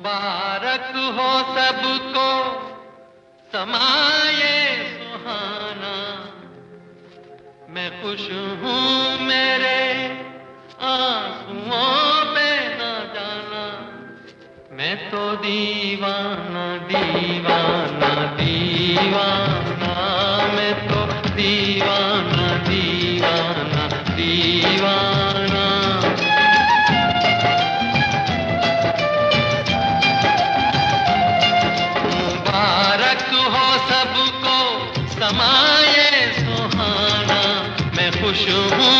मुबारक हो सबको। समाये सुहाना। मैं खुश हूँ मेरे आंसुओं पे न जाना। मैं तो दीवाना दीवाना। खुश हूँ।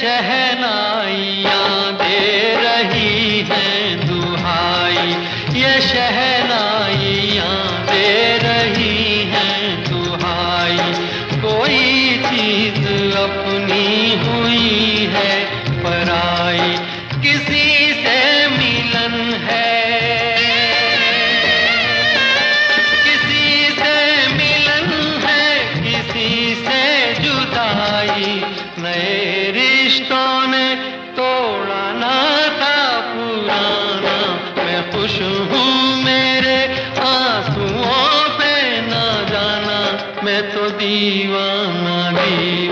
शहनाइयाँ दे रही हैं दुहाई। ये शहनाइयाँ खुश हूँ मेरे आंसुओं पे ना जाना। मैं तो दीवाना दीवाना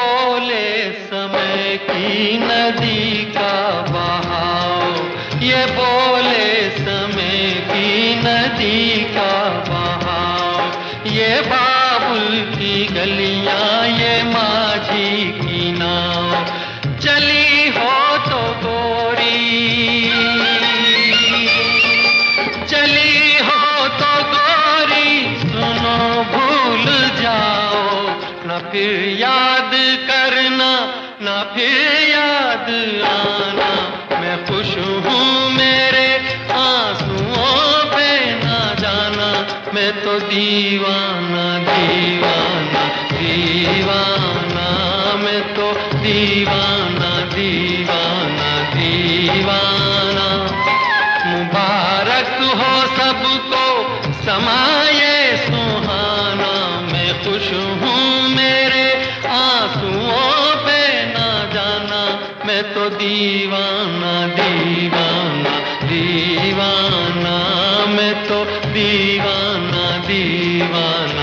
बोले, समय की नदी का बहाव। ये बोले, समय की नदी का बहाव। ये बाबुल की गलियाँ फिर याद करना, ना फिर याद आना। मैं खुश हूँ मेरे आंसुओं पे ना जाना। मैं तो दीवाना दीवाना दीवाना। मैं तो दीवाना दीवाना दीवाना। मुबारक हो सबको, समाये सुहाना। मैं खुश हूँ दीवाना दीवाना दीवाना मैं तो दीवाना दीवाना।